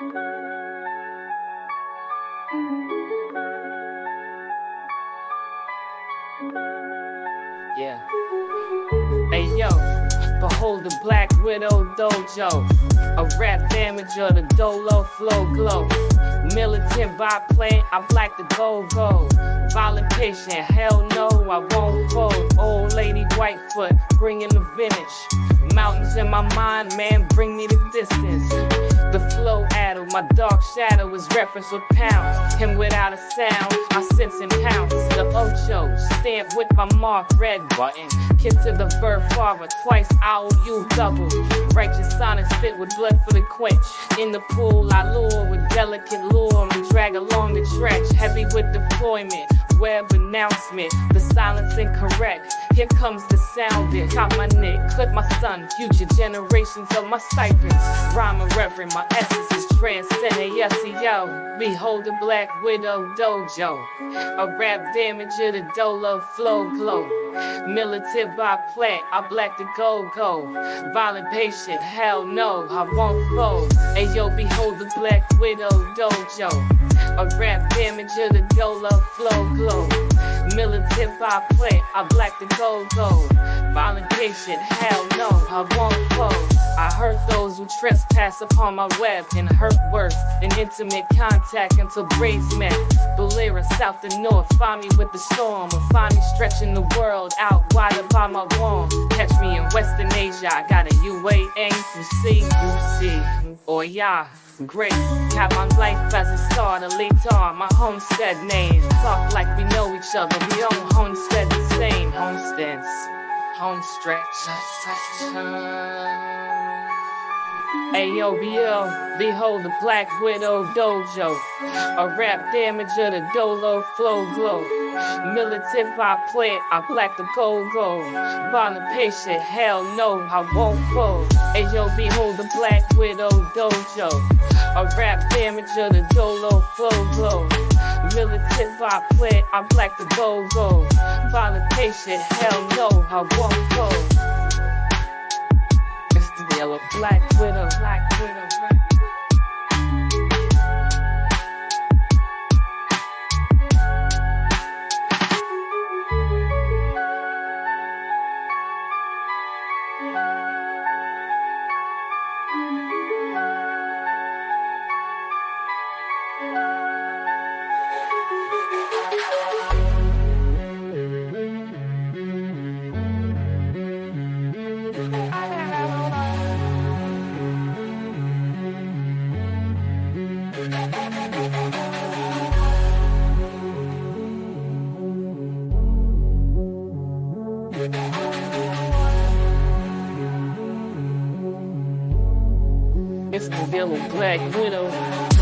Yeah. Hey yo, behold the Black Widow Dojo. A rap damage of the Dolo Flow Glow. Militant by plan, I black the go go. Violent patient, hell no, I won't fold. Old lady Whitefoot, bringing the vintage. Mountains in my mind, man, bring me the distance. The flow addle, my dark shadow is reference with pounds. Him without a sound, I sense him pounce. The Ocho, stamp with my mark, red button. Kid to the birth father, twice I owe you double. Righteous sonnets fit with blood for the quench. In the pool, I lure with delicate lure and drag along the trench. Heavy with deployment, web announcement. The silence incorrect. Here comes the sound it. Chop my neck, clip my son, future generations of my stipends. Rhyme and reverend, my essence is transcendent. Yes, yo. Behold the Black Widow Dojo. A rap damage of the Dolo flow glow. Militant by plant, I black the go go. Violent patient, hell no, I won't fold. Hey yo, behold the Black Widow Dojo. A rap damage of the Dolo flow glow. Militant by plant, I black the gold gold. Violent hell no, I won't fold. I hurt those who trespass upon my web and hurt worse than intimate contact until braids met. Bolera, south and north, find me with the storm, or find me stretching the world out wide upon my warm. Catch me in Western Asia, I got a UAA from C to C. Oh yeah, great. Got my life as a star, the Latar, my homestead name. Talk like we know each other, we own homestead the same. Homesteads, home stretch. Hey behold the Black Widow Dojo. A rap damage of the Dolo Flow Glow. Militant by plant, I black the go go. Violent patient, hell no, I won't fold. Hey yo, behold the Black Widow Dojo. A rap damage of the Dolo Flow Glow. Militant by plant, I black the go go. Violent patient, hell no, I won't fold. It's the yellow black widow, black widow, black. It's the yellow black widow.